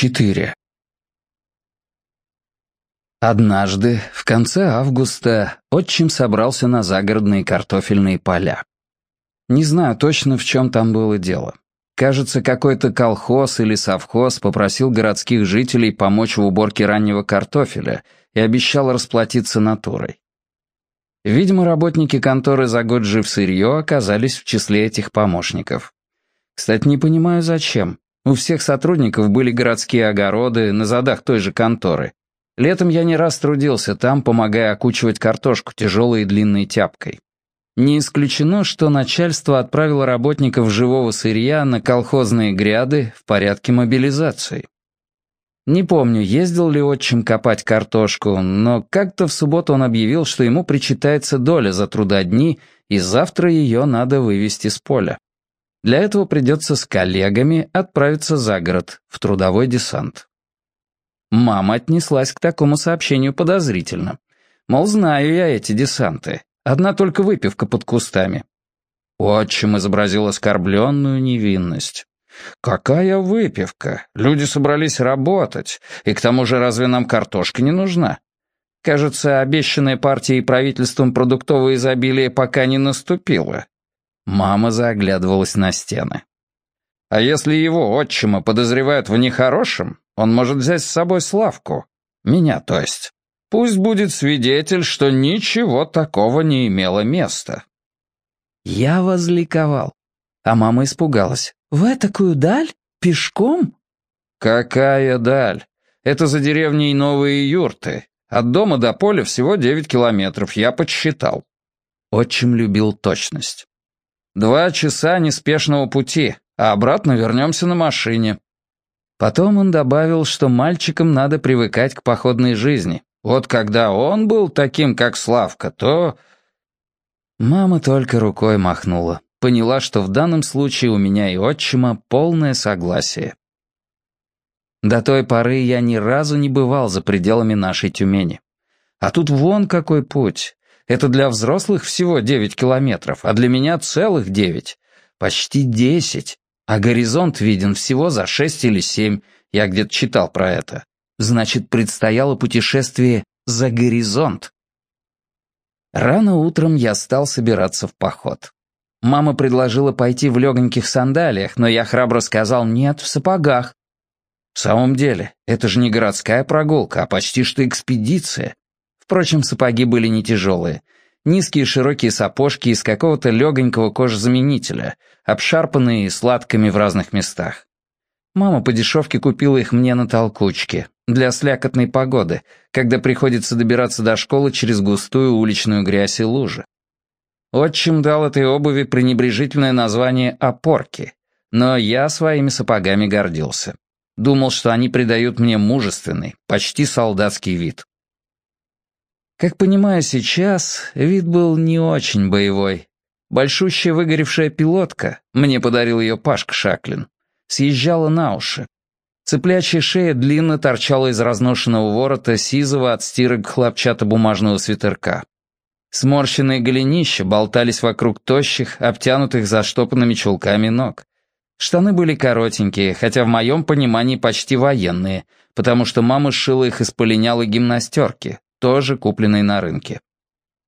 4. Однажды, в конце августа, отчим собрался на загородные картофельные поля. Не знаю точно, в чем там было дело. Кажется, какой-то колхоз или совхоз попросил городских жителей помочь в уборке раннего картофеля и обещал расплатиться натурой. Видимо, работники конторы за год жив сырье оказались в числе этих помощников. Кстати, не понимаю, зачем. У всех сотрудников были городские огороды на задах той же конторы. Летом я не раз трудился там, помогая окучивать картошку тяжелой и длинной тяпкой. Не исключено, что начальство отправило работников живого сырья на колхозные гряды в порядке мобилизации. Не помню, ездил ли отчим копать картошку, но как-то в субботу он объявил, что ему причитается доля за трудодни, и завтра ее надо вывести с поля. Для этого придется с коллегами отправиться за город, в трудовой десант. Мама отнеслась к такому сообщению подозрительно. Мол, знаю я эти десанты. Одна только выпивка под кустами. Отчим изобразил оскорбленную невинность. «Какая выпивка? Люди собрались работать. И к тому же разве нам картошка не нужна? Кажется, обещанная партией и правительством продуктовое изобилие пока не наступило». Мама заглядывалась на стены. «А если его отчима подозревают в нехорошем, он может взять с собой Славку. Меня, то есть. Пусть будет свидетель, что ничего такого не имело места». Я возликовал, а мама испугалась. «В такую даль? Пешком?» «Какая даль? Это за деревней Новые Юрты. От дома до поля всего девять километров, я подсчитал». Отчим любил точность. «Два часа неспешного пути, а обратно вернемся на машине». Потом он добавил, что мальчикам надо привыкать к походной жизни. Вот когда он был таким, как Славка, то... Мама только рукой махнула поняла, что в данном случае у меня и отчима полное согласие. До той поры я ни разу не бывал за пределами нашей Тюмени. А тут вон какой путь. Это для взрослых всего девять километров, а для меня целых девять. Почти десять. А горизонт виден всего за шесть или семь. Я где-то читал про это. Значит, предстояло путешествие за горизонт. Рано утром я стал собираться в поход. Мама предложила пойти в легоньких сандалиях, но я храбро сказал «нет, в сапогах». В самом деле, это же не городская прогулка, а почти что экспедиция. Впрочем, сапоги были не тяжелые. Низкие широкие сапожки из какого-то легонького кожезаменителя, обшарпанные и сладкими в разных местах. Мама по дешевке купила их мне на толкучке, для слякотной погоды, когда приходится добираться до школы через густую уличную грязь и лужи. Отчим дал этой обуви пренебрежительное название «опорки», но я своими сапогами гордился. Думал, что они придают мне мужественный, почти солдатский вид. Как понимаю сейчас, вид был не очень боевой. Большущая выгоревшая пилотка, мне подарил ее Пашка Шаклин, съезжала на уши. Цыплячья шея длинно торчала из разношенного ворота сизого от стирок хлопчатобумажного свитерка. Сморщенные голенища болтались вокруг тощих, обтянутых заштопанными чулками ног. Штаны были коротенькие, хотя в моем понимании почти военные, потому что мама сшила их из полинялой гимнастерки, тоже купленной на рынке.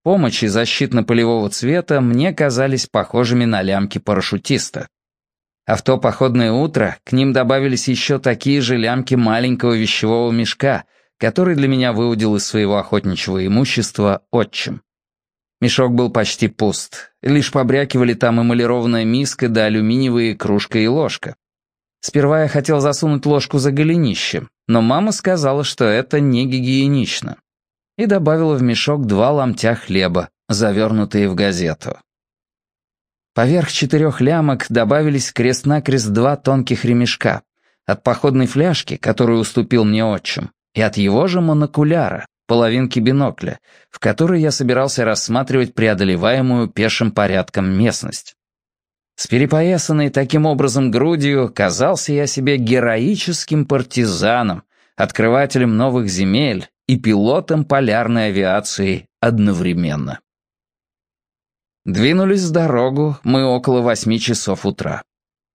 Помощи защитно-полевого цвета мне казались похожими на лямки парашютиста. А в то походное утро к ним добавились еще такие же лямки маленького вещевого мешка, который для меня выудил из своего охотничьего имущества отчим. Мешок был почти пуст. Лишь побрякивали там эмалированная миска да алюминиевые кружка и ложка. Сперва я хотел засунуть ложку за голенище, но мама сказала, что это не гигиенично. И добавила в мешок два ломтя хлеба, завернутые в газету. Поверх четырех лямок добавились крест-накрест два тонких ремешка. От походной фляжки, которую уступил мне отчим, и от его же монокуляра, половинки бинокля, в которой я собирался рассматривать преодолеваемую пешим порядком местность. С перепоясанной таким образом грудью казался я себе героическим партизаном, открывателем новых земель и пилотом полярной авиации одновременно. Двинулись в дорогу мы около восьми часов утра.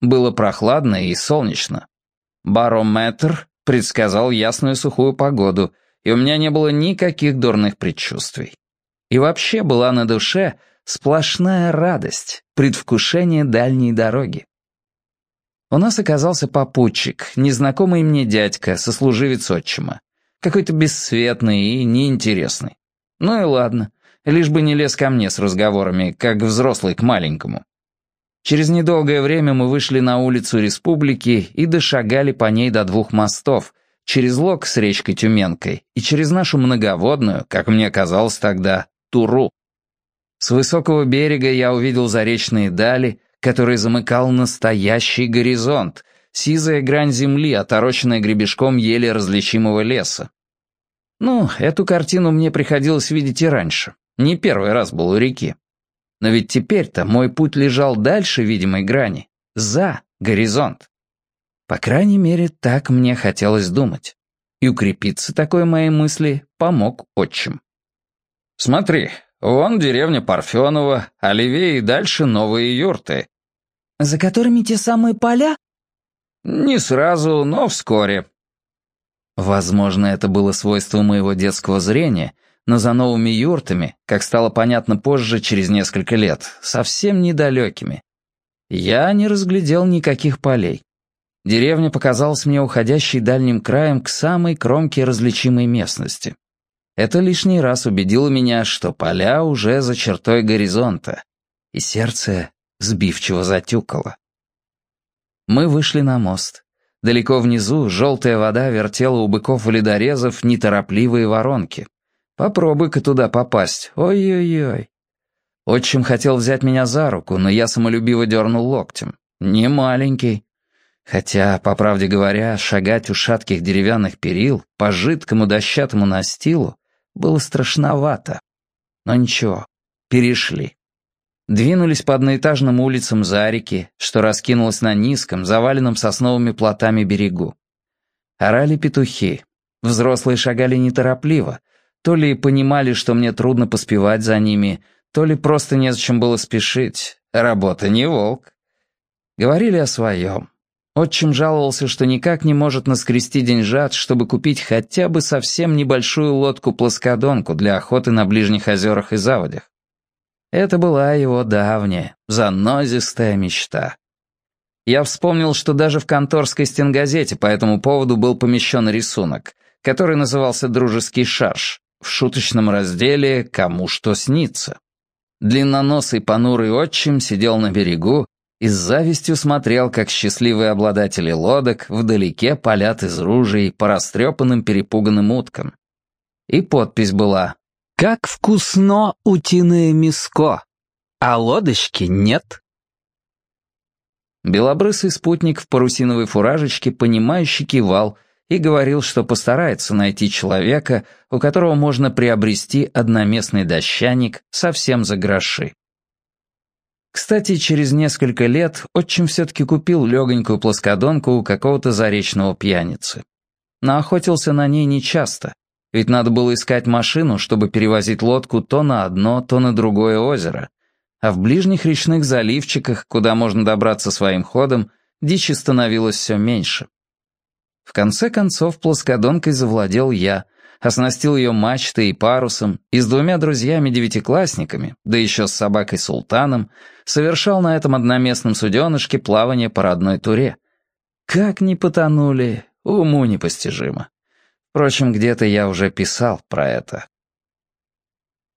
Было прохладно и солнечно. Барометр предсказал ясную сухую погоду, и у меня не было никаких дурных предчувствий. И вообще была на душе сплошная радость, предвкушение дальней дороги. У нас оказался попутчик, незнакомый мне дядька, сослуживец отчима. Какой-то бесцветный и неинтересный. Ну и ладно, лишь бы не лез ко мне с разговорами, как взрослый к маленькому. Через недолгое время мы вышли на улицу Республики и дошагали по ней до двух мостов, через Лог с речкой Тюменкой и через нашу многоводную, как мне казалось тогда, Туру. С высокого берега я увидел заречные дали, которые замыкал настоящий горизонт, сизая грань земли, отороченная гребешком еле различимого леса. Ну, эту картину мне приходилось видеть и раньше. Не первый раз был у реки. Но ведь теперь-то мой путь лежал дальше видимой грани, за горизонт. По крайней мере, так мне хотелось думать. И укрепиться такой моей мысли помог отчим. «Смотри, вон деревня Парфенова, а левее и дальше новые юрты». «За которыми те самые поля?» «Не сразу, но вскоре». Возможно, это было свойство моего детского зрения — но за новыми юртами, как стало понятно позже, через несколько лет, совсем недалекими. Я не разглядел никаких полей. Деревня показалась мне уходящей дальним краем к самой кромке различимой местности. Это лишний раз убедило меня, что поля уже за чертой горизонта, и сердце сбивчиво затюкало. Мы вышли на мост. Далеко внизу желтая вода вертела у быков-ледорезов неторопливые воронки. Попробуй-ка туда попасть. Ой-ой-ой. Отчим хотел взять меня за руку, но я самолюбиво дернул локтем. Не маленький. Хотя, по правде говоря, шагать у шатких деревянных перил по жидкому дощатому настилу было страшновато. Но ничего, перешли. Двинулись по одноэтажным улицам Зарики, что раскинулось на низком, заваленном сосновыми плотами берегу. Орали петухи. Взрослые шагали неторопливо, то ли понимали, что мне трудно поспевать за ними, то ли просто незачем было спешить. Работа не волк. Говорили о своем. Отчим жаловался, что никак не может наскрести деньжат, чтобы купить хотя бы совсем небольшую лодку-плоскодонку для охоты на ближних озерах и заводях. Это была его давняя, занозистая мечта. Я вспомнил, что даже в конторской стенгазете по этому поводу был помещен рисунок, который назывался «Дружеский шарж», в шуточном разделе «Кому что снится». Длинноносый понурый отчим сидел на берегу и с завистью смотрел, как счастливые обладатели лодок вдалеке палят из ружей по растрепанным перепуганным уткам. И подпись была «Как вкусно утиное миско, а лодочки нет». Белобрысый спутник в парусиновой фуражечке, понимающий кивал, и говорил, что постарается найти человека, у которого можно приобрести одноместный дощаник совсем за гроши. Кстати, через несколько лет отчим все-таки купил легонькую плоскодонку у какого-то заречного пьяницы. Но охотился на ней нечасто, ведь надо было искать машину, чтобы перевозить лодку то на одно, то на другое озеро. А в ближних речных заливчиках, куда можно добраться своим ходом, дичи становилось все меньше. В конце концов, плоскодонкой завладел я, оснастил ее мачтой и парусом, и с двумя друзьями-девятиклассниками, да еще с собакой Султаном, совершал на этом одноместном суденышке плавание по родной туре. Как не потонули, уму непостижимо. Впрочем, где-то я уже писал про это.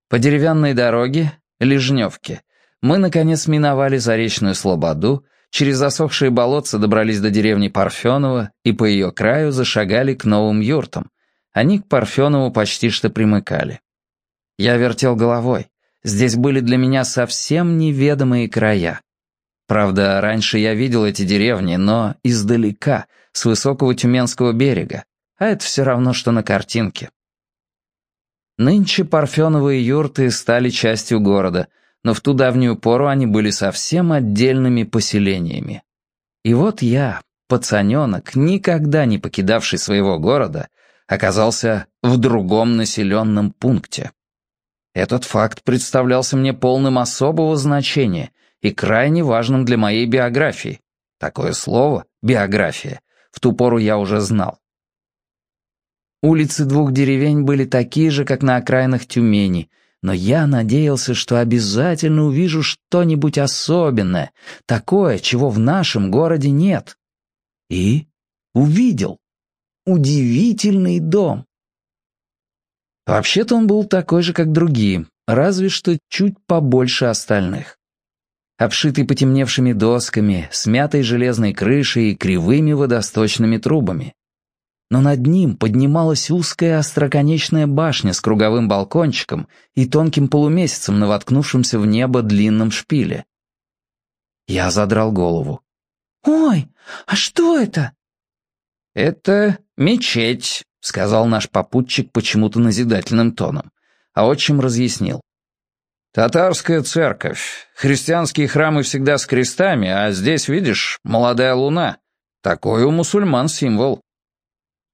По деревянной дороге, Лежневке, мы, наконец, миновали Заречную Слободу через засохшие болотца добрались до деревни Парфенова и по ее краю зашагали к новым юртам. Они к Парфенову почти что примыкали. Я вертел головой. Здесь были для меня совсем неведомые края. Правда, раньше я видел эти деревни, но издалека, с высокого Тюменского берега, а это все равно, что на картинке. Нынче парфеновые юрты стали частью города — но в ту давнюю пору они были совсем отдельными поселениями. И вот я, пацаненок, никогда не покидавший своего города, оказался в другом населенном пункте. Этот факт представлялся мне полным особого значения и крайне важным для моей биографии. Такое слово «биография» в ту пору я уже знал. Улицы двух деревень были такие же, как на окраинах Тюмени, но я надеялся, что обязательно увижу что-нибудь особенное, такое, чего в нашем городе нет. И увидел. Удивительный дом. Вообще-то он был такой же, как другие, разве что чуть побольше остальных. Обшитый потемневшими досками, смятой железной крышей и кривыми водосточными трубами. Но над ним поднималась узкая остроконечная башня с круговым балкончиком и тонким полумесяцем на воткнувшемся в небо длинном шпиле. Я задрал голову. «Ой, а что это?» «Это мечеть», — сказал наш попутчик почему-то назидательным тоном, а отчим разъяснил. «Татарская церковь. Христианские храмы всегда с крестами, а здесь, видишь, молодая луна. Такой у мусульман символ».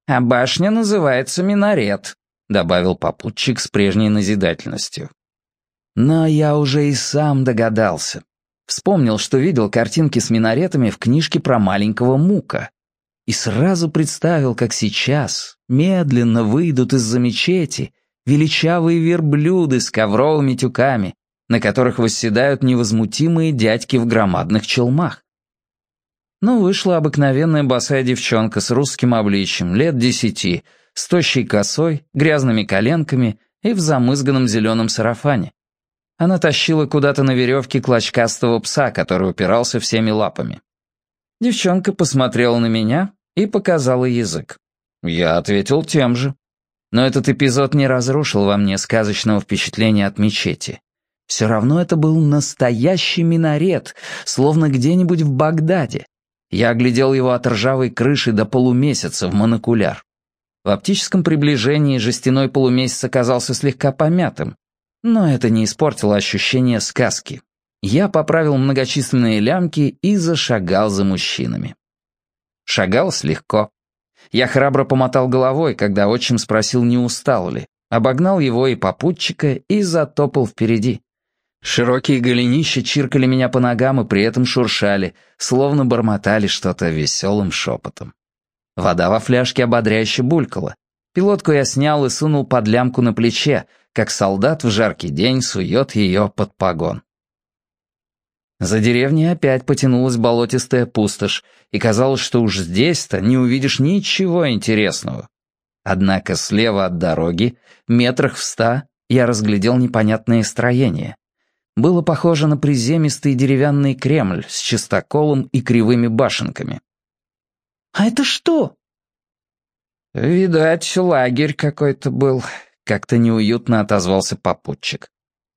«А башня называется минарет», — добавил попутчик с прежней назидательностью. Но я уже и сам догадался. Вспомнил, что видел картинки с минаретами в книжке про маленького Мука и сразу представил, как сейчас медленно выйдут из-за мечети величавые верблюды с ковровыми тюками, на которых восседают невозмутимые дядьки в громадных челмах. Но вышла обыкновенная босая девчонка с русским обличьем, лет десяти, с тощей косой, грязными коленками и в замызганном зеленом сарафане. Она тащила куда-то на веревке клочкастого пса, который упирался всеми лапами. Девчонка посмотрела на меня, и показала язык. Я ответил тем же. Но этот эпизод не разрушил во мне сказочного впечатления от мечети. Все равно это был настоящий минарет, словно где-нибудь в Багдаде. Я оглядел его от ржавой крыши до полумесяца в монокуляр. В оптическом приближении жестяной полумесяц оказался слегка помятым, но это не испортило ощущение сказки. Я поправил многочисленные лямки и зашагал за мужчинами. Шагалось легко. Я храбро помотал головой, когда отчим спросил, не устал ли. Обогнал его и попутчика и затопал впереди. Широкие голенища чиркали меня по ногам и при этом шуршали, словно бормотали что-то веселым шепотом. Вода во фляжке ободряюще булькала. Пилотку я снял и сунул под лямку на плече, как солдат в жаркий день сует ее под погон. За деревней опять потянулась болотистая пустошь, и казалось, что уж здесь-то не увидишь ничего интересного. Однако слева от дороги, метрах в ста, я разглядел непонятное строение. Было похоже на приземистый деревянный Кремль с чистоколом и кривыми башенками. «А это что?» «Видать, лагерь какой-то был», — как-то неуютно отозвался попутчик.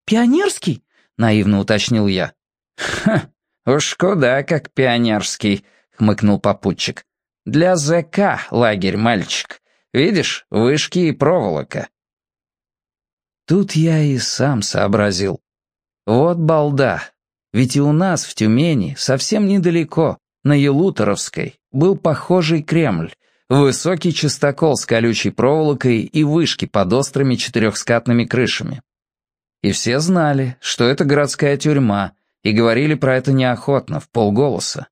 «Пионерский?» — наивно уточнил я. «Ха, уж куда как пионерский», — хмыкнул попутчик. «Для ЗК лагерь, мальчик. Видишь, вышки и проволока». Тут я и сам сообразил. Вот балда. Ведь и у нас в Тюмени, совсем недалеко, на Елуторовской, был похожий Кремль, высокий частокол с колючей проволокой и вышки под острыми четырехскатными крышами. И все знали, что это городская тюрьма, и говорили про это неохотно, в полголоса.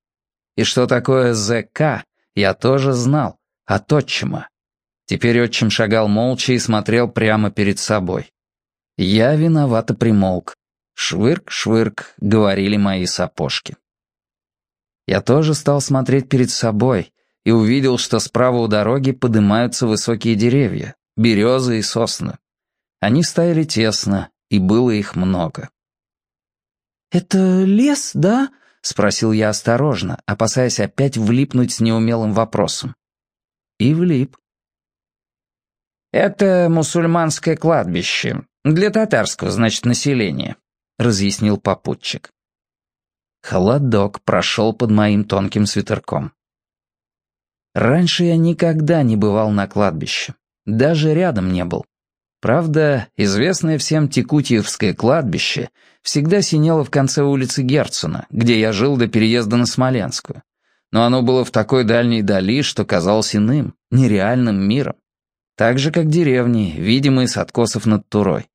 И что такое ЗК, я тоже знал, от отчима. Теперь отчим шагал молча и смотрел прямо перед собой. Я виновато примолк. «Швырк-швырк», — говорили мои сапожки. Я тоже стал смотреть перед собой и увидел, что справа у дороги поднимаются высокие деревья, березы и сосны. Они стояли тесно, и было их много. «Это лес, да?» — спросил я осторожно, опасаясь опять влипнуть с неумелым вопросом. И влип. «Это мусульманское кладбище. Для татарского, значит, населения», — разъяснил попутчик. Холодок прошел под моим тонким свитерком. Раньше я никогда не бывал на кладбище. Даже рядом не был. Правда, известное всем Текутьевское кладбище всегда синело в конце улицы Герцена, где я жил до переезда на Смоленскую. Но оно было в такой дальней дали, что казалось иным, нереальным миром. Так же, как деревни, видимые с откосов над Турой.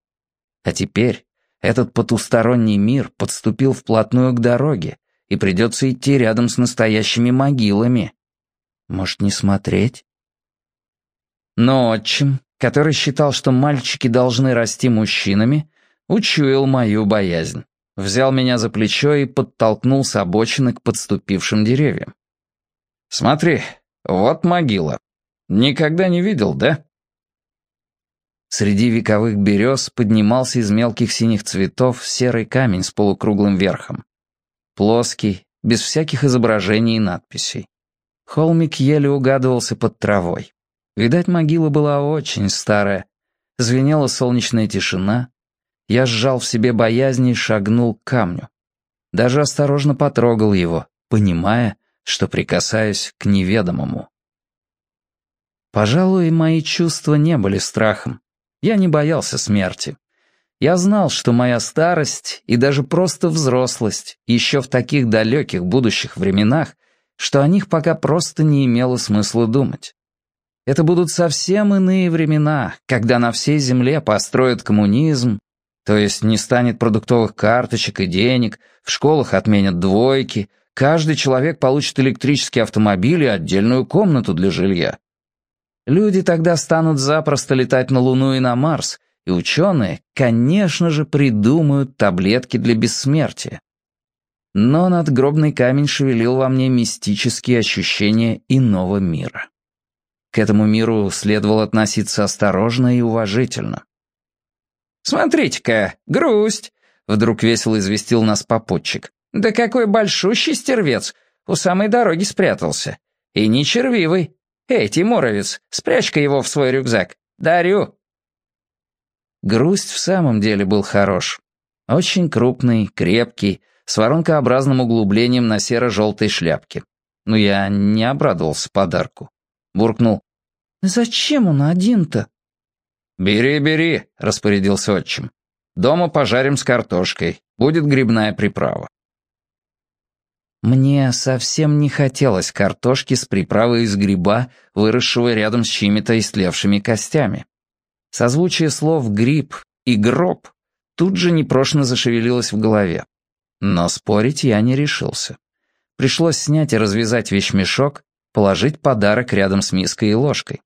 А теперь этот потусторонний мир подступил вплотную к дороге, и придется идти рядом с настоящими могилами. Может, не смотреть? Но отчим, который считал, что мальчики должны расти мужчинами, учуял мою боязнь. Взял меня за плечо и подтолкнул с обочины к подступившим деревьям. «Смотри, вот могила. Никогда не видел, да?» Среди вековых берез поднимался из мелких синих цветов серый камень с полукруглым верхом. Плоский, без всяких изображений и надписей. Холмик еле угадывался под травой. Видать, могила была очень старая. Звенела солнечная тишина. Я сжал в себе боязнь и шагнул к камню. Даже осторожно потрогал его, понимая, что прикасаюсь к неведомому. Пожалуй, мои чувства не были страхом. Я не боялся смерти. Я знал, что моя старость и даже просто взрослость еще в таких далеких будущих временах, что о них пока просто не имело смысла думать. Это будут совсем иные времена, когда на всей земле построят коммунизм, то есть не станет продуктовых карточек и денег, в школах отменят двойки, каждый человек получит электрический автомобиль и отдельную комнату для жилья. Люди тогда станут запросто летать на Луну и на Марс, и ученые, конечно же, придумают таблетки для бессмертия. Но надгробный камень шевелил во мне мистические ощущения иного мира. К этому миру следовало относиться осторожно и уважительно. «Смотрите-ка, грусть!» — вдруг весело известил нас попутчик. «Да какой большущий стервец! У самой дороги спрятался. И не червивый. «Эй, Тимуровец, спрячь-ка его в свой рюкзак. Дарю!» Грусть в самом деле был хорош. Очень крупный, крепкий, с воронкообразным углублением на серо-желтой шляпке. Но я не обрадовался подарку. Буркнул. «Зачем он один-то?» «Бери, бери», — распорядился отчим. «Дома пожарим с картошкой. Будет грибная приправа». Мне совсем не хотелось картошки с приправой из гриба, выросшего рядом с чьими-то истлевшими костями. Созвучие слов «гриб» и «гроб» тут же непрошно зашевелилось в голове. Но спорить я не решился. Пришлось снять и развязать вещмешок, положить подарок рядом с миской и ложкой.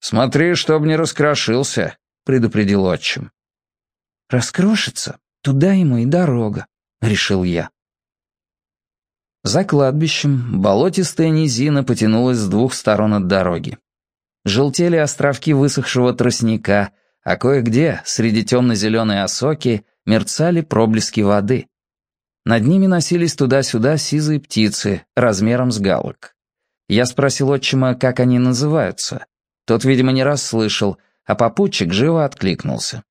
«Смотри, чтоб не раскрошился», — предупредил отчим. «Раскрошится, туда ему и дорога», — решил я. За кладбищем болотистая низина потянулась с двух сторон от дороги. Желтели островки высохшего тростника, а кое-где, среди темно-зеленой осоки, мерцали проблески воды. Над ними носились туда-сюда сизые птицы, размером с галок. Я спросил отчима, как они называются. Тот, видимо, не раз слышал, а попутчик живо откликнулся.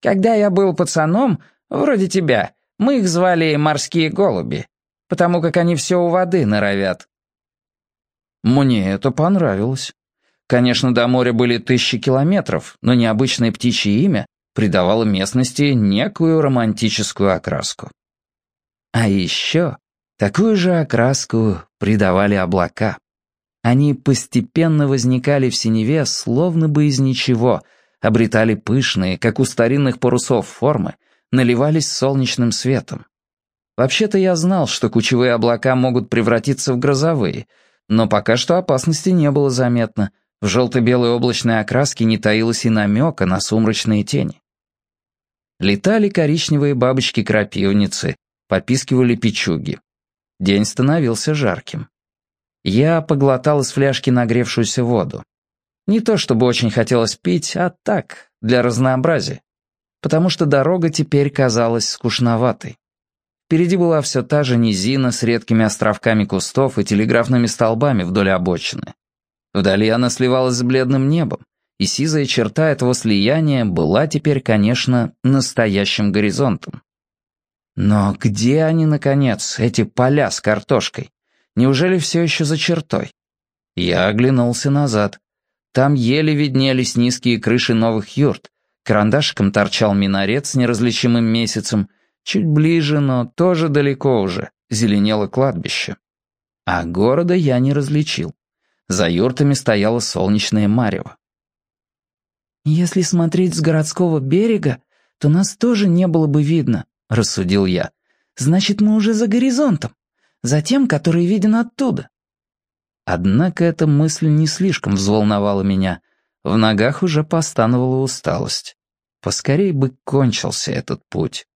«Когда я был пацаном, вроде тебя, мы их звали морские голуби потому как они все у воды норовят». Мне это понравилось. Конечно, до моря были тысячи километров, но необычное птичье имя придавало местности некую романтическую окраску. А еще такую же окраску придавали облака. Они постепенно возникали в синеве, словно бы из ничего, обретали пышные, как у старинных парусов, формы, наливались солнечным светом. Вообще-то я знал, что кучевые облака могут превратиться в грозовые, но пока что опасности не было заметно. В желто-белой облачной окраске не таилось и намека на сумрачные тени. Летали коричневые бабочки-крапивницы, попискивали печуги. День становился жарким. Я поглотал из фляжки нагревшуюся воду. Не то чтобы очень хотелось пить, а так, для разнообразия. Потому что дорога теперь казалась скучноватой. Впереди была все та же низина с редкими островками кустов и телеграфными столбами вдоль обочины. Вдали она сливалась с бледным небом, и сизая черта этого слияния была теперь, конечно, настоящим горизонтом. Но где они, наконец, эти поля с картошкой? Неужели все еще за чертой? Я оглянулся назад. Там еле виднелись низкие крыши новых юрт, карандашиком торчал минарет с неразличимым месяцем — Чуть ближе, но тоже далеко уже, зеленело кладбище. А города я не различил. За юртами стояло солнечное марево. «Если смотреть с городского берега, то нас тоже не было бы видно», — рассудил я. «Значит, мы уже за горизонтом, за тем, который виден оттуда». Однако эта мысль не слишком взволновала меня. В ногах уже постановала усталость. Поскорей бы кончился этот путь.